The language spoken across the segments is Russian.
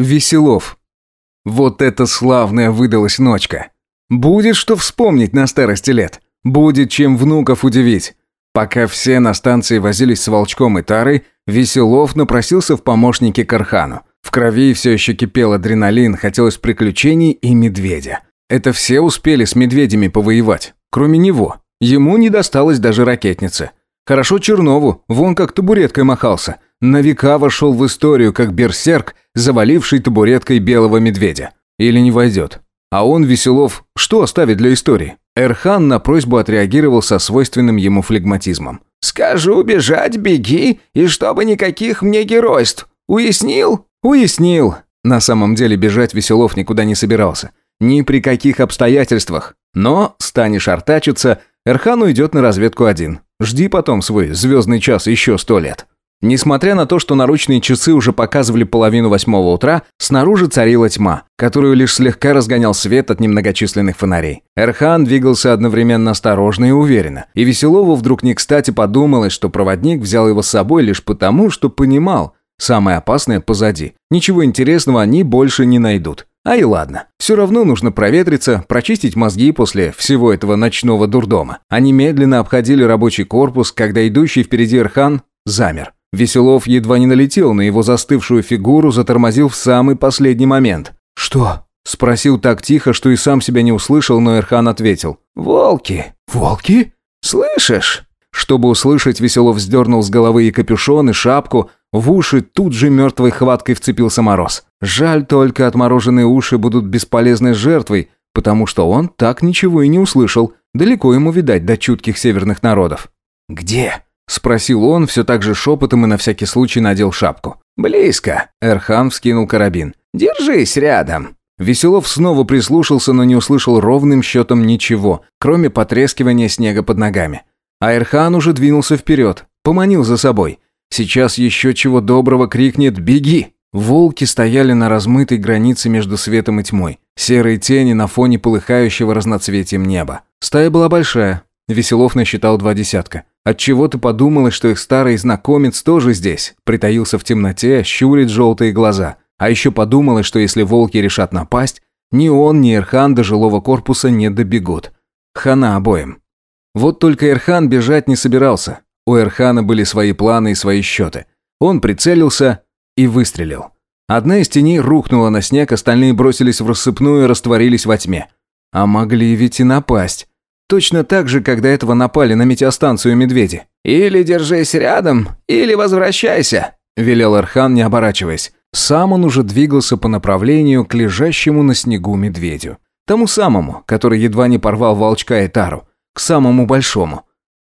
Веселов. Вот это славная выдалась ночка. Будет что вспомнить на старости лет. Будет чем внуков удивить. Пока все на станции возились с Волчком и Тарой, Веселов напросился в помощники к Архану. В крови все еще кипел адреналин, хотелось приключений и медведя. Это все успели с медведями повоевать, кроме него. Ему не досталось даже ракетницы. Хорошо Чернову, вон как табуреткой махался. На века вошел в историю как берсерк заваливший табуреткой белого медведя. Или не войдет. А он, Веселов, что оставит для истории? Эрхан на просьбу отреагировал со свойственным ему флегматизмом. «Скажу бежать, беги, и чтобы никаких мне геройств. Уяснил?» «Уяснил». На самом деле бежать Веселов никуда не собирался. Ни при каких обстоятельствах. Но станешь артачиться, Эрхан уйдет на разведку один. Жди потом свой звездный час еще сто лет. Несмотря на то, что наручные часы уже показывали половину восьмого утра, снаружи царила тьма, которую лишь слегка разгонял свет от немногочисленных фонарей. Эрхан двигался одновременно осторожно и уверенно, и Веселову вдруг не кстати подумалось, что проводник взял его с собой лишь потому, что понимал, самое опасное позади. Ничего интересного они больше не найдут. А и ладно. Все равно нужно проветриться, прочистить мозги после всего этого ночного дурдома. Они медленно обходили рабочий корпус, когда идущий впереди Эрхан замер. Веселов едва не налетел на его застывшую фигуру, затормозил в самый последний момент. «Что?» – спросил так тихо, что и сам себя не услышал, но Эрхан ответил. «Волки». «Волки? Слышишь?» Чтобы услышать, Веселов сдернул с головы и капюшон, и шапку. В уши тут же мертвой хваткой вцепился мороз. Жаль только, отмороженные уши будут бесполезной жертвой, потому что он так ничего и не услышал. Далеко ему, видать, до чутких северных народов. «Где?» Спросил он все так же шепотом и на всякий случай надел шапку. «Близко!» – Эрхан, вскинул карабин. «Держись рядом!» Веселов снова прислушался, но не услышал ровным счетом ничего, кроме потрескивания снега под ногами. А Эрхан уже двинулся вперед, поманил за собой. «Сейчас еще чего доброго крикнет «Беги!» Волки стояли на размытой границе между светом и тьмой, серые тени на фоне полыхающего разноцветием неба. Стая была большая, Веселов насчитал два десятка. Отчего-то подумала, что их старый знакомец тоже здесь. Притаился в темноте, щурит желтые глаза. А еще подумала, что если волки решат напасть, ни он, ни Эрхан до жилого корпуса не добегут. Хана обоим. Вот только Эрхан бежать не собирался. У Эрхана были свои планы и свои счеты. Он прицелился и выстрелил. Одна из теней рухнула на снег, остальные бросились в рассыпную и растворились во тьме. А могли ведь и напасть. Точно так же, когда этого напали на метеостанцию медведи. «Или держись рядом, или возвращайся», – велел Архан, не оборачиваясь. Сам он уже двигался по направлению к лежащему на снегу медведю. Тому самому, который едва не порвал волчка и тару. К самому большому.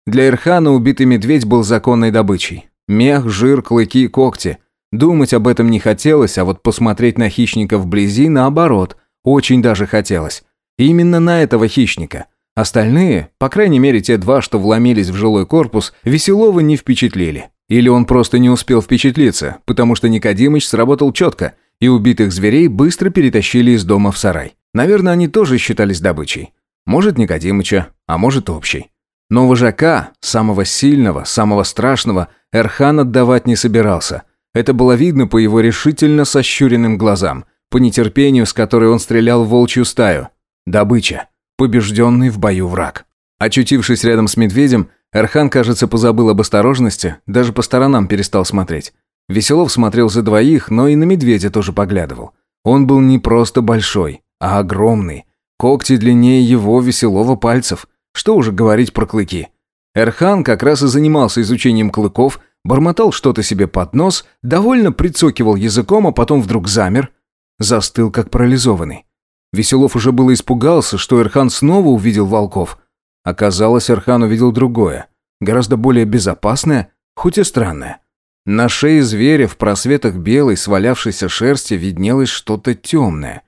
Для Ирхана убитый медведь был законной добычей. Мех, жир, клыки, когти. Думать об этом не хотелось, а вот посмотреть на хищника вблизи, наоборот, очень даже хотелось. Именно на этого хищника – Остальные, по крайней мере те два, что вломились в жилой корпус, Веселова не впечатлили. Или он просто не успел впечатлиться, потому что Никодимыч сработал четко, и убитых зверей быстро перетащили из дома в сарай. Наверное, они тоже считались добычей. Может, Никодимыча, а может, общей. Но вожака, самого сильного, самого страшного, Эрхан отдавать не собирался. Это было видно по его решительно сощуренным глазам, по нетерпению, с которой он стрелял в волчью стаю. Добыча побежденный в бою враг. Очутившись рядом с медведем, Эрхан, кажется, позабыл об осторожности, даже по сторонам перестал смотреть. Веселов смотрел за двоих, но и на медведя тоже поглядывал. Он был не просто большой, а огромный. Когти длиннее его веселого пальцев. Что уже говорить про клыки. Эрхан как раз и занимался изучением клыков, бормотал что-то себе под нос, довольно прицокивал языком, а потом вдруг замер, застыл как парализованный. Веселов уже было испугался, что Эрхан снова увидел волков. Оказалось, Эрхан увидел другое, гораздо более безопасное, хоть и странное. На шее зверя в просветах белой, свалявшейся шерсти виднелось что-то темное.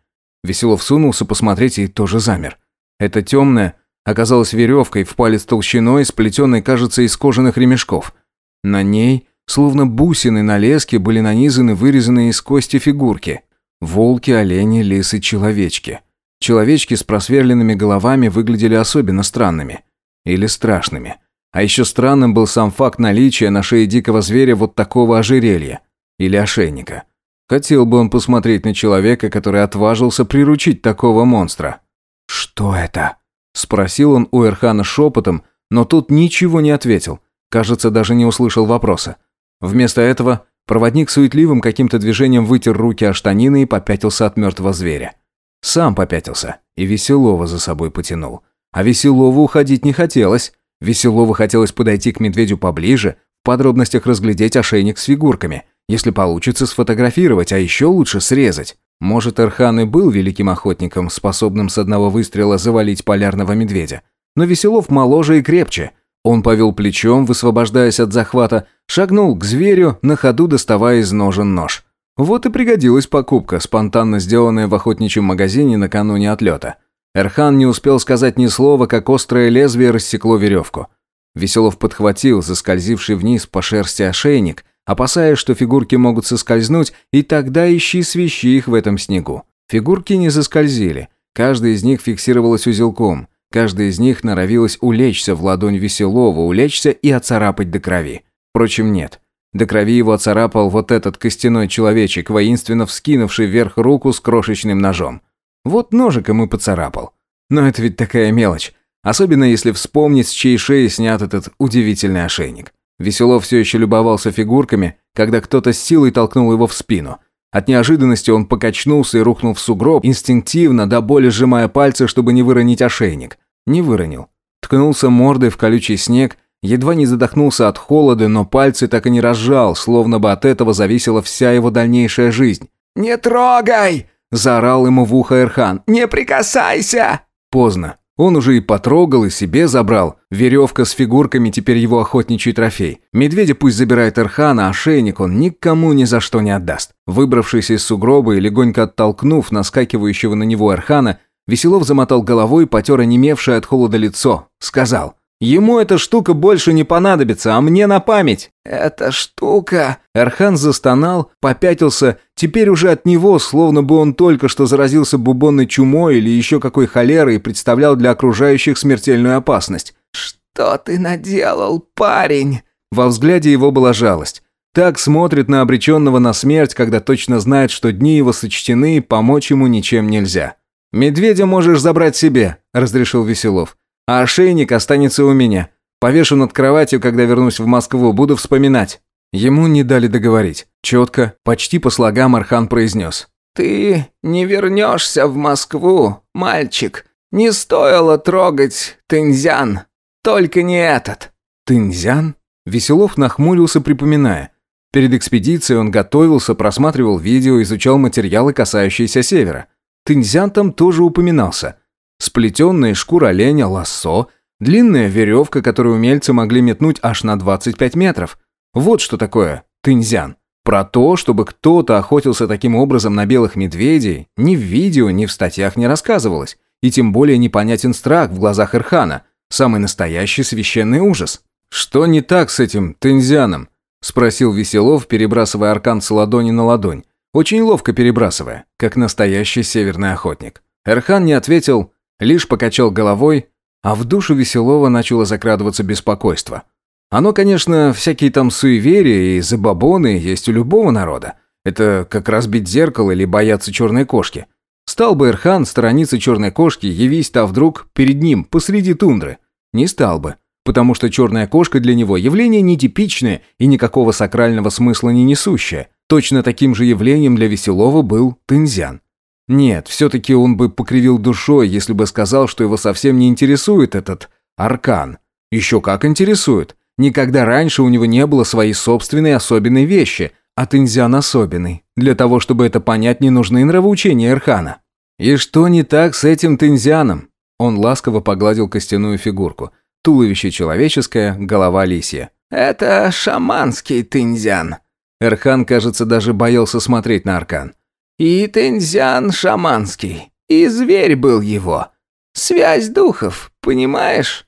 Веселов сунулся посмотреть и тоже замер. Это темное оказалось веревкой в палец толщиной, сплетенной, кажется, из кожаных ремешков. На ней, словно бусины на леске, были нанизаны вырезанные из кости фигурки – Волки, олени, лисы, человечки. Человечки с просверленными головами выглядели особенно странными. Или страшными. А еще странным был сам факт наличия на шее дикого зверя вот такого ожерелья. Или ошейника. Хотел бы он посмотреть на человека, который отважился приручить такого монстра. «Что это?» – спросил он у Эрхана шепотом, но тот ничего не ответил. Кажется, даже не услышал вопроса. Вместо этого Проводник суетливым каким-то движением вытер руки о штанины и попятился от мертвого зверя. Сам попятился и Веселова за собой потянул. А Веселову уходить не хотелось. Веселову хотелось подойти к медведю поближе, в подробностях разглядеть ошейник с фигурками. Если получится, сфотографировать, а еще лучше срезать. Может, Эрхан и был великим охотником, способным с одного выстрела завалить полярного медведя. Но Веселов моложе и крепче, он повел плечом, высвобождаясь от захвата, шагнул к зверю, на ходу доставая из ножен нож. Вот и пригодилась покупка, спонтанно сделанная в охотничьем магазине накануне отлета. Эрхан не успел сказать ни слова, как острое лезвие рассекло веревку. Веселов подхватил заскользивший вниз по шерсти ошейник, опасаясь, что фигурки могут соскользнуть, и тогда ищи свищи их в этом снегу. Фигурки не заскользили. Каждая из них фиксировалась узелком – Каждая из них норовилась улечься в ладонь Веселова, улечься и оцарапать до крови. Впрочем, нет. До крови его оцарапал вот этот костяной человечек, воинственно вскинувший вверх руку с крошечным ножом. Вот ножиком и поцарапал. Но это ведь такая мелочь. Особенно если вспомнить, с чьей шеи снят этот удивительный ошейник. Веселов все еще любовался фигурками, когда кто-то с силой толкнул его в спину – от неожиданности он покачнулся и рухнул в сугроб, инстинктивно, до боли сжимая пальцы, чтобы не выронить ошейник. Не выронил. Ткнулся мордой в колючий снег, едва не задохнулся от холода, но пальцы так и не разжал, словно бы от этого зависела вся его дальнейшая жизнь. «Не трогай!» – заорал ему в ухо Эрхан. «Не прикасайся!» Поздно. Он уже и потрогал, и себе забрал. Веревка с фигурками теперь его охотничий трофей. Медведя пусть забирает Эрхана, а шейник он никому ни за что не отдаст. Выбравшись из сугроба и легонько оттолкнув наскакивающего на него Эрхана, Веселов замотал головой, потер онемевшее от холода лицо. Сказал – Ему эта штука больше не понадобится, а мне на память». «Эта штука...» Эрхан застонал, попятился. Теперь уже от него, словно бы он только что заразился бубонной чумой или еще какой холерой и представлял для окружающих смертельную опасность. «Что ты наделал, парень?» Во взгляде его была жалость. Так смотрит на обреченного на смерть, когда точно знает, что дни его сочтены и помочь ему ничем нельзя. «Медведя можешь забрать себе», – разрешил Веселов. А ошейник останется у меня. Повешу над кроватью, когда вернусь в Москву, буду вспоминать». Ему не дали договорить. Четко, почти по слогам Архан произнес. «Ты не вернешься в Москву, мальчик. Не стоило трогать Тынзян. Только не этот». «Тынзян?» Веселов нахмурился, припоминая. Перед экспедицией он готовился, просматривал видео, изучал материалы, касающиеся Севера. Тынзян там тоже упоминался – Сплетенная шкура оленя лассо, длинная веревка, которую умельцы могли метнуть аж на 25 метров. Вот что такое тынзян. Про то, чтобы кто-то охотился таким образом на белых медведей, ни в видео, ни в статьях не рассказывалось. И тем более непонятен страх в глазах Ирхана. Самый настоящий священный ужас. «Что не так с этим тынзяном?» – спросил Веселов, перебрасывая аркан с ладони на ладонь. Очень ловко перебрасывая, как настоящий северный охотник. Эрхан не ответил, Лишь покачал головой, а в душу веселого начало закрадываться беспокойство. Оно, конечно, всякие там суеверия и забабоны есть у любого народа. Это как разбить зеркало или бояться черной кошки. Стал бы Эрхан сторониться черной кошки, явись та вдруг перед ним, посреди тундры. Не стал бы, потому что черная кошка для него явление нетипичное и никакого сакрального смысла не несущее. Точно таким же явлением для Веселова был Тынзян. Нет, все-таки он бы покривил душой, если бы сказал, что его совсем не интересует этот аркан. Еще как интересует. Никогда раньше у него не было своей собственной особенной вещи, а Тензиан особенный. Для того, чтобы это понять, не нужны нравоучения Эрхана. И что не так с этим Тензианом? Он ласково погладил костяную фигурку. Туловище человеческое, голова лисья. «Это шаманский Тензиан». Эрхан, кажется, даже боялся смотреть на Аркан. И Тензян шаманский. И зверь был его. Связь духов, понимаешь?»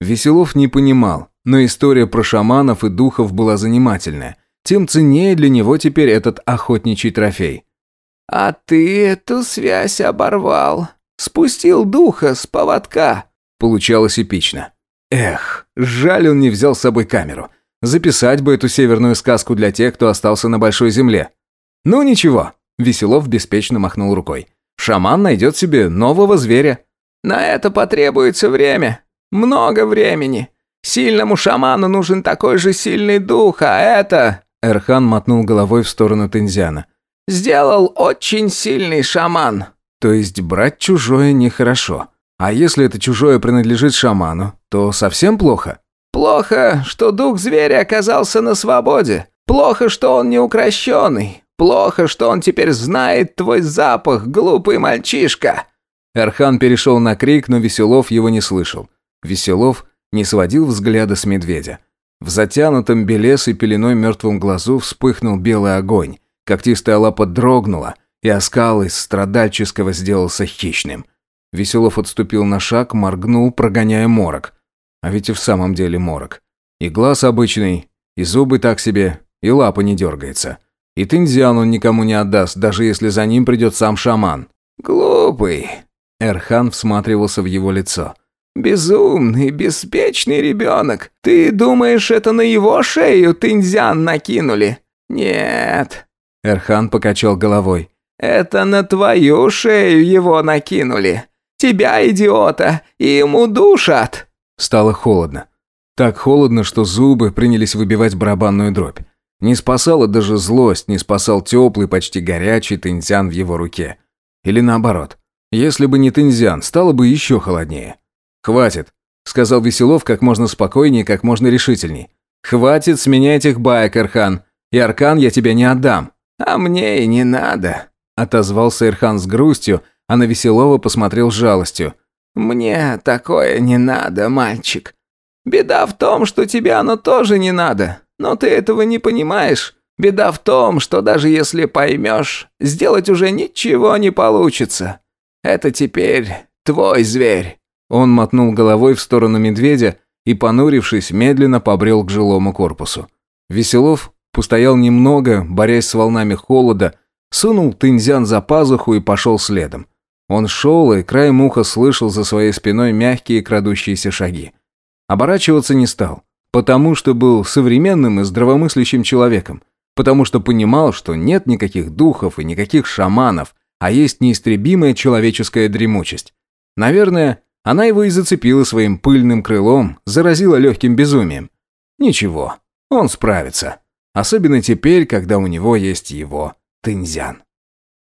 Веселов не понимал, но история про шаманов и духов была занимательная. Тем ценнее для него теперь этот охотничий трофей. «А ты эту связь оборвал. Спустил духа с поводка». Получалось эпично. Эх, жаль, он не взял с собой камеру. Записать бы эту северную сказку для тех, кто остался на Большой Земле. Ну ничего, Веселов беспечно махнул рукой. «Шаман найдет себе нового зверя». «На это потребуется время. Много времени. Сильному шаману нужен такой же сильный дух, а это...» Эрхан мотнул головой в сторону Тензиана. «Сделал очень сильный шаман». «То есть брать чужое нехорошо. А если это чужое принадлежит шаману, то совсем плохо?» «Плохо, что дух зверя оказался на свободе. Плохо, что он неукрощенный. Плохо, что он теперь знает твой запах, глупый мальчишка!» Архан перешел на крик, но Веселов его не слышал. Веселов не сводил взгляда с медведя. В затянутом белесой пеленой мертвом глазу вспыхнул белый огонь. Когтистая лапа дрогнула, и оскал из страдальческого сделался хищным. Веселов отступил на шаг, моргнул, прогоняя морок. А ведь и в самом деле морок. И глаз обычный, и зубы так себе, и лапа не дергается. И Тензиан он никому не отдаст, даже если за ним придет сам шаман. «Глупый!» Эрхан всматривался в его лицо. «Безумный, беспечный ребенок! Ты думаешь, это на его шею Тиньзян накинули?» «Нет!» Эрхан покачал головой. «Это на твою шею его накинули! Тебя, идиота, ему душат!» Стало холодно. Так холодно, что зубы принялись выбивать барабанную дробь. Не спасала даже злость, не спасал теплый, почти горячий тензян в его руке. Или наоборот. Если бы не тензян, стало бы еще холоднее. «Хватит», — сказал Веселов как можно спокойнее, как можно решительней. «Хватит с меня этих баек, Эрхан. И Аркан я тебе не отдам». «А мне и не надо», — отозвался Эрхан с грустью, а на Веселова посмотрел с жалостью. «Мне такое не надо, мальчик. Беда в том, что тебе оно тоже не надо. Но ты этого не понимаешь. Беда в том, что даже если поймешь, сделать уже ничего не получится. Это теперь твой зверь». Он мотнул головой в сторону медведя и, понурившись, медленно побрел к жилому корпусу. Веселов постоял немного, борясь с волнами холода, сунул тынзян за пазуху и пошел следом. Он шел и краем уха слышал за своей спиной мягкие крадущиеся шаги. Оборачиваться не стал. Потому что был современным и здравомыслящим человеком. Потому что понимал, что нет никаких духов и никаких шаманов, а есть неистребимая человеческая дремучесть. Наверное, она его и зацепила своим пыльным крылом, заразила легким безумием. Ничего, он справится. Особенно теперь, когда у него есть его тынзян.